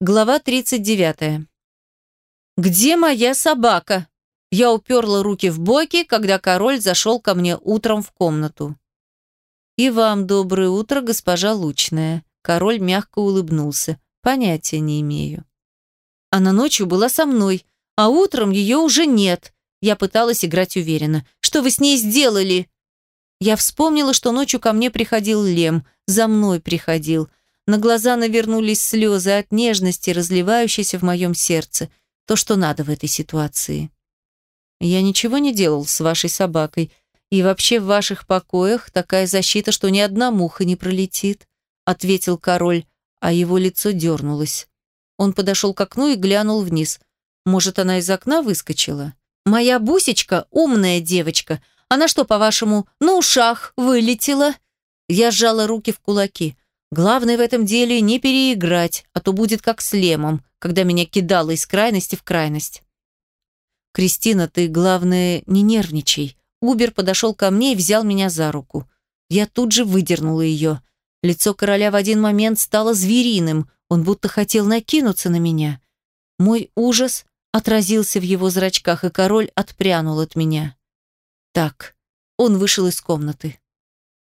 Глава 39. «Где моя собака?» Я уперла руки в боки, когда король зашел ко мне утром в комнату. «И вам доброе утро, госпожа Лучная». Король мягко улыбнулся. «Понятия не имею». Она ночью была со мной, а утром ее уже нет. Я пыталась играть уверенно. «Что вы с ней сделали?» Я вспомнила, что ночью ко мне приходил Лем, за мной приходил – на глаза навернулись слезы от нежности, разливающейся в моем сердце. То, что надо в этой ситуации. Я ничего не делал с вашей собакой. И вообще в ваших покоях такая защита, что ни одна муха не пролетит, ответил король, а его лицо дернулось. Он подошел к окну и глянул вниз. Может, она из окна выскочила? Моя бусечка умная девочка. Она что, по-вашему, на ушах вылетела? Я сжала руки в кулаки. Главное в этом деле не переиграть, а то будет как с Лемом, когда меня кидало из крайности в крайность. «Кристина, ты, главное, не нервничай». Убер подошел ко мне и взял меня за руку. Я тут же выдернула ее. Лицо короля в один момент стало звериным, он будто хотел накинуться на меня. Мой ужас отразился в его зрачках, и король отпрянул от меня. Так, он вышел из комнаты.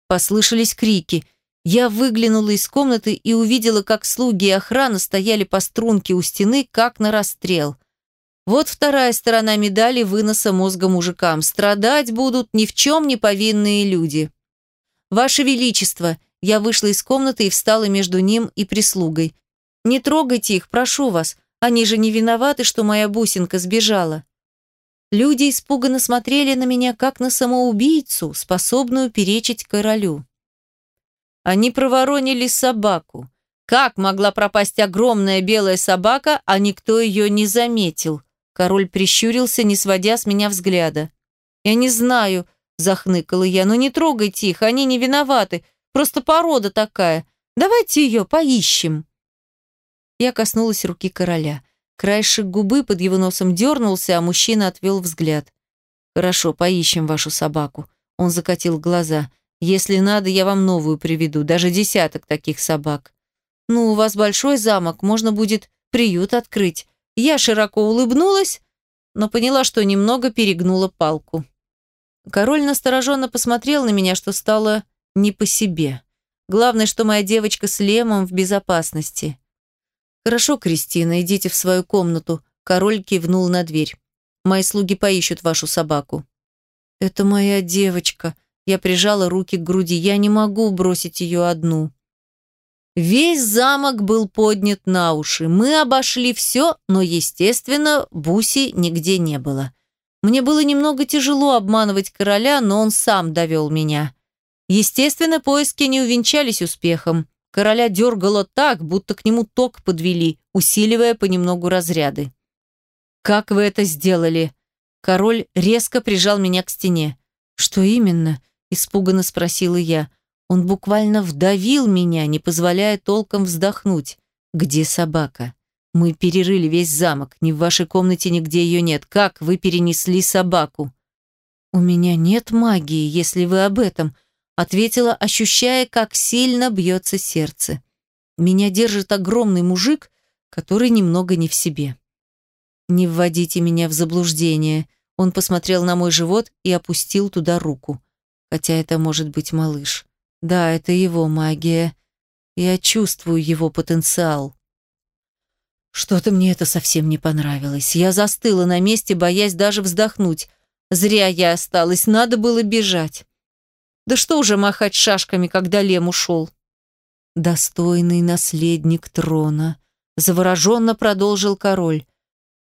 Послышались крики – я выглянула из комнаты и увидела, как слуги и охрана стояли по струнке у стены, как на расстрел. Вот вторая сторона медали выноса мозга мужикам. Страдать будут ни в чем не повинные люди. «Ваше Величество!» Я вышла из комнаты и встала между ним и прислугой. «Не трогайте их, прошу вас. Они же не виноваты, что моя бусинка сбежала». Люди испуганно смотрели на меня, как на самоубийцу, способную перечить королю. Они проворонили собаку. Как могла пропасть огромная белая собака, а никто ее не заметил? Король прищурился, не сводя с меня взгляда. «Я не знаю», – захныкала я, – «но не трогайте их, они не виноваты. Просто порода такая. Давайте ее поищем». Я коснулась руки короля. Краешек губы под его носом дернулся, а мужчина отвел взгляд. «Хорошо, поищем вашу собаку». Он закатил глаза. Если надо, я вам новую приведу, даже десяток таких собак. Ну, у вас большой замок, можно будет приют открыть. Я широко улыбнулась, но поняла, что немного перегнула палку. Король настороженно посмотрел на меня, что стало не по себе. Главное, что моя девочка с Лемом в безопасности. «Хорошо, Кристина, идите в свою комнату», – король кивнул на дверь. «Мои слуги поищут вашу собаку». «Это моя девочка», я прижала руки к груди. Я не могу бросить ее одну. Весь замок был поднят на уши. Мы обошли все, но, естественно, Буси нигде не было. Мне было немного тяжело обманывать короля, но он сам довел меня. Естественно, поиски не увенчались успехом. Короля дергало так, будто к нему ток подвели, усиливая понемногу разряды. «Как вы это сделали?» Король резко прижал меня к стене. «Что именно?» Испуганно спросила я. Он буквально вдавил меня, не позволяя толком вздохнуть. «Где собака?» «Мы перерыли весь замок. Ни в вашей комнате нигде ее нет. Как вы перенесли собаку?» «У меня нет магии, если вы об этом», ответила, ощущая, как сильно бьется сердце. «Меня держит огромный мужик, который немного не в себе». «Не вводите меня в заблуждение». Он посмотрел на мой живот и опустил туда руку хотя это может быть малыш. Да, это его магия. Я чувствую его потенциал. Что-то мне это совсем не понравилось. Я застыла на месте, боясь даже вздохнуть. Зря я осталась, надо было бежать. Да что уже махать шашками, когда Лем ушел? Достойный наследник трона. Завороженно продолжил король.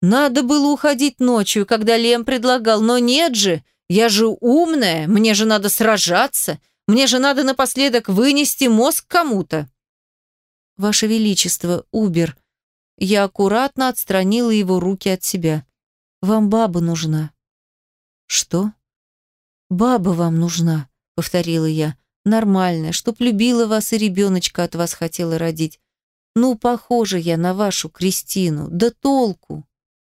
Надо было уходить ночью, когда Лем предлагал, но нет же. Я же умная, мне же надо сражаться, мне же надо напоследок вынести мозг кому-то. Ваше Величество, Убер. Я аккуратно отстранила его руки от себя. Вам баба нужна. Что? Баба вам нужна, повторила я. Нормальная, чтоб любила вас и ребеночка от вас хотела родить. Ну, похожа я на вашу Кристину. Да толку.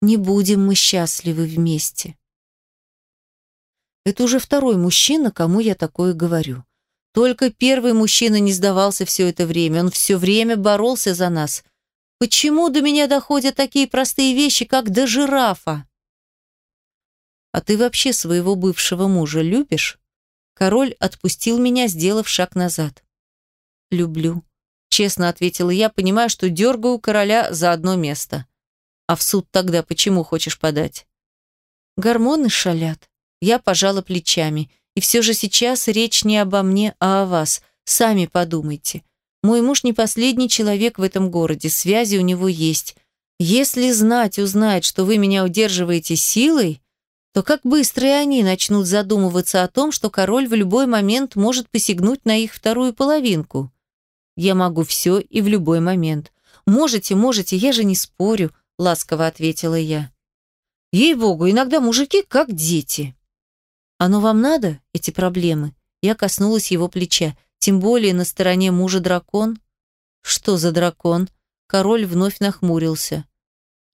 Не будем мы счастливы вместе. Это уже второй мужчина, кому я такое говорю. Только первый мужчина не сдавался все это время. Он все время боролся за нас. Почему до меня доходят такие простые вещи, как до жирафа? А ты вообще своего бывшего мужа любишь? Король отпустил меня, сделав шаг назад. Люблю, честно ответила я, понимая, что дергаю короля за одно место. А в суд тогда почему хочешь подать? Гормоны шалят. Я пожала плечами. И все же сейчас речь не обо мне, а о вас. Сами подумайте. Мой муж не последний человек в этом городе, связи у него есть. Если знать узнает, что вы меня удерживаете силой, то как быстро и они начнут задумываться о том, что король в любой момент может посягнуть на их вторую половинку. Я могу все и в любой момент. Можете, можете, я же не спорю, ласково ответила я. Ей-богу, иногда мужики как дети. Оно вам надо, эти проблемы? Я коснулась его плеча. Тем более на стороне мужа дракон. Что за дракон? Король вновь нахмурился.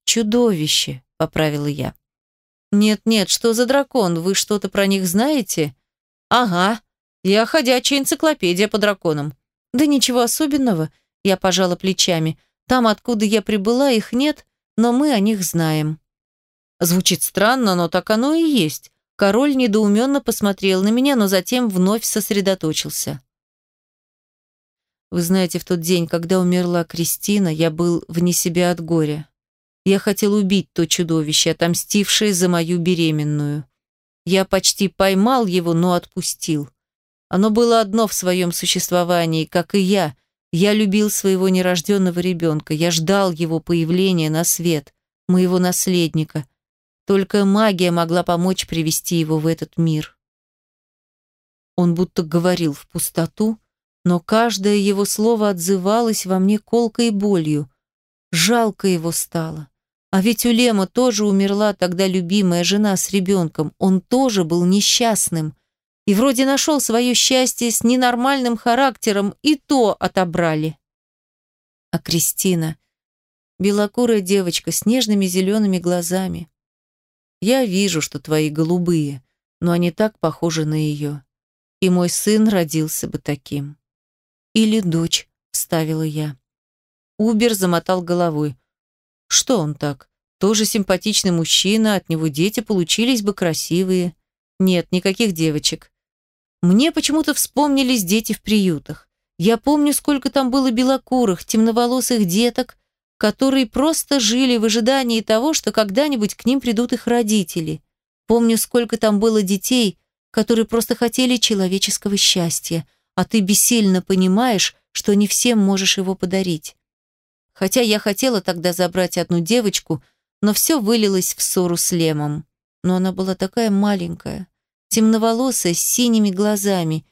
Чудовище, поправила я. Нет-нет, что за дракон? Вы что-то про них знаете? Ага, я ходячая энциклопедия по драконам. Да ничего особенного, я пожала плечами. Там, откуда я прибыла, их нет, но мы о них знаем. Звучит странно, но так оно и есть. Король недоуменно посмотрел на меня, но затем вновь сосредоточился. Вы знаете, в тот день, когда умерла Кристина, я был вне себя от горя. Я хотел убить то чудовище, отомстившее за мою беременную. Я почти поймал его, но отпустил. Оно было одно в своем существовании, как и я. Я любил своего нерожденного ребенка, я ждал его появления на свет, моего наследника. Только магия могла помочь привести его в этот мир. Он будто говорил в пустоту, но каждое его слово отзывалось во мне колкой болью. Жалко его стало. А ведь у Лема тоже умерла тогда любимая жена с ребенком. Он тоже был несчастным. И вроде нашел свое счастье с ненормальным характером, и то отобрали. А Кристина, белокурая девочка с нежными зелеными глазами. Я вижу, что твои голубые, но они так похожи на ее. И мой сын родился бы таким. «Или дочь», — вставила я. Убер замотал головой. «Что он так? Тоже симпатичный мужчина, от него дети получились бы красивые. Нет, никаких девочек. Мне почему-то вспомнились дети в приютах. Я помню, сколько там было белокурых, темноволосых деток, которые просто жили в ожидании того, что когда-нибудь к ним придут их родители. Помню, сколько там было детей, которые просто хотели человеческого счастья – а ты бессильно понимаешь, что не всем можешь его подарить. Хотя я хотела тогда забрать одну девочку, но все вылилось в ссору с Лемом. Но она была такая маленькая, темноволосая, с синими глазами,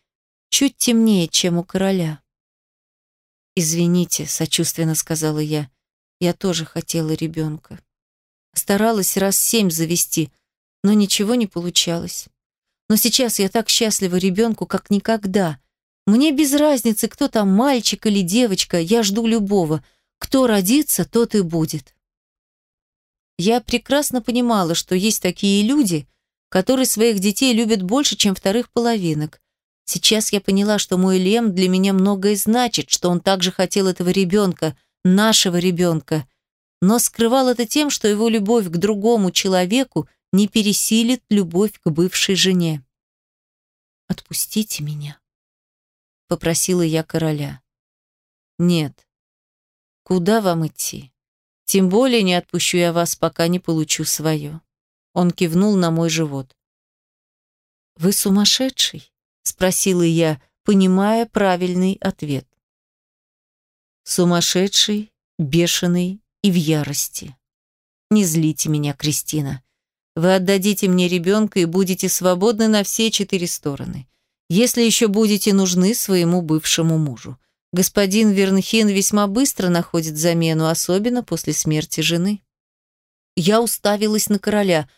чуть темнее, чем у короля. «Извините», — сочувственно сказала я, — «я тоже хотела ребенка. Старалась раз семь завести, но ничего не получалось. Но сейчас я так счастлива ребенку, как никогда, мне без разницы, кто там, мальчик или девочка, я жду любого. Кто родится, тот и будет. Я прекрасно понимала, что есть такие люди, которые своих детей любят больше, чем вторых половинок. Сейчас я поняла, что мой Лем для меня многое значит, что он также хотел этого ребенка, нашего ребенка, но скрывал это тем, что его любовь к другому человеку не пересилит любовь к бывшей жене. «Отпустите меня», попросила я короля. Нет. Куда вам идти? Тем более не отпущу я вас, пока не получу свое. Он кивнул на мой живот. Вы сумасшедший? спросила я, понимая правильный ответ. Сумасшедший, бешеный и в ярости. Не злите меня, Кристина. Вы отдадите мне ребенка и будете свободны на все четыре стороны если еще будете нужны своему бывшему мужу. Господин Вернхин весьма быстро находит замену, особенно после смерти жены. Я уставилась на короля.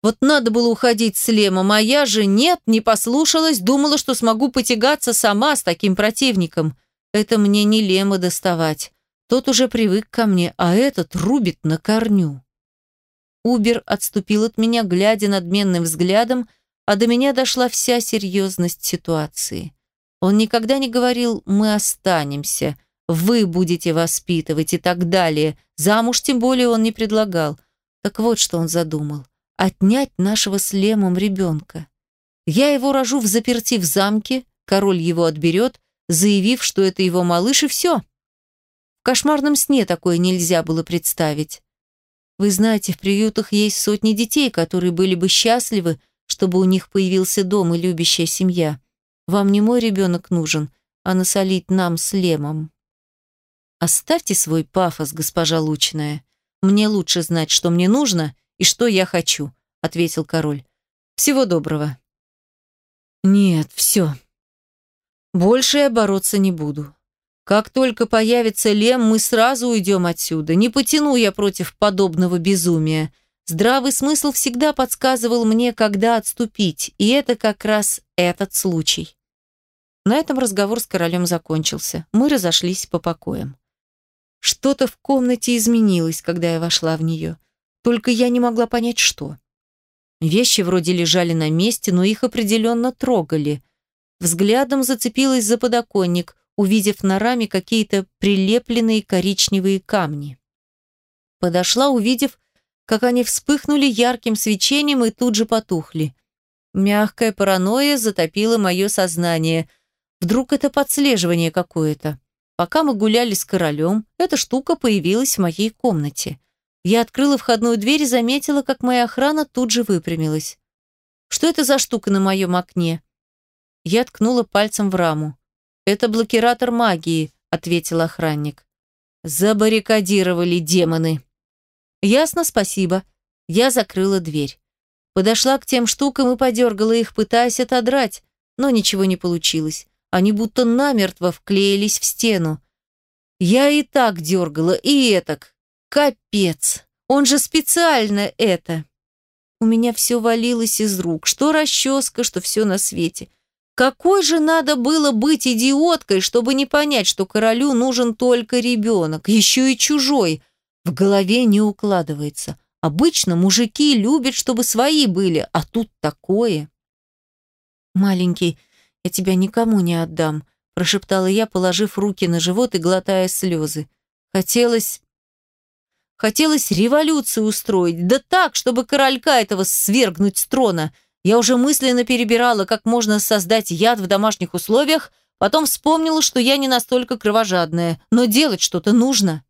Вот надо было уходить с Лемом, а я же нет, не послушалась, думала, что смогу потягаться сама с таким противником. Это мне не Лема доставать. Тот уже привык ко мне, а этот рубит на корню. Убер отступил от меня, глядя надменным взглядом, а до меня дошла вся серьезность ситуации. Он никогда не говорил «мы останемся», Вы будете воспитывать и так далее. Замуж тем более он не предлагал. Так вот, что он задумал. Отнять нашего с Лемом ребенка. Я его рожу в заперти в замке, король его отберет, заявив, что это его малыш, и все. В кошмарном сне такое нельзя было представить. Вы знаете, в приютах есть сотни детей, которые были бы счастливы, чтобы у них появился дом и любящая семья. Вам не мой ребенок нужен, а насолить нам с Лемом. Оставьте свой пафос, госпожа Лучная. Мне лучше знать, что мне нужно и что я хочу, ответил король. Всего доброго. Нет, все. Больше я бороться не буду. Как только появится Лем, мы сразу уйдем отсюда. Не потяну я против подобного безумия. Здравый смысл всегда подсказывал мне, когда отступить, и это как раз этот случай. На этом разговор с королем закончился. Мы разошлись по покоям. Что-то в комнате изменилось, когда я вошла в нее. Только я не могла понять, что. Вещи вроде лежали на месте, но их определенно трогали. Взглядом зацепилась за подоконник, увидев на раме какие-то прилепленные коричневые камни. Подошла, увидев, как они вспыхнули ярким свечением и тут же потухли. Мягкая паранойя затопила мое сознание. Вдруг это подслеживание какое-то. Пока мы гуляли с королем, эта штука появилась в моей комнате. Я открыла входную дверь и заметила, как моя охрана тут же выпрямилась. «Что это за штука на моем окне?» Я ткнула пальцем в раму. «Это блокиратор магии», — ответил охранник. «Забаррикадировали демоны». «Ясно, спасибо». Я закрыла дверь. Подошла к тем штукам и подергала их, пытаясь отодрать, но ничего не получилось. Они будто намертво вклеились в стену. Я и так дергала, и этак. Капец! Он же специально это. У меня все валилось из рук. Что расческа, что все на свете. Какой же надо было быть идиоткой, чтобы не понять, что королю нужен только ребенок, еще и чужой. В голове не укладывается. Обычно мужики любят, чтобы свои были, а тут такое. «Маленький, я тебя никому не отдам», – прошептала я, положив руки на живот и глотая слезы. Хотелось... Хотелось революцию устроить, да так, чтобы королька этого свергнуть с трона – я уже мысленно перебирала, как можно создать яд в домашних условиях, потом вспомнила, что я не настолько кровожадная, но делать что-то нужно.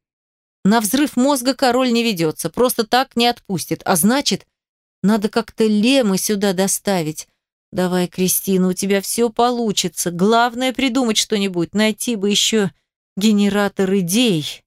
На взрыв мозга король не ведется, просто так не отпустит, а значит, надо как-то Лемы сюда доставить. Давай, Кристина, у тебя все получится. Главное придумать что-нибудь, найти бы еще генератор идей.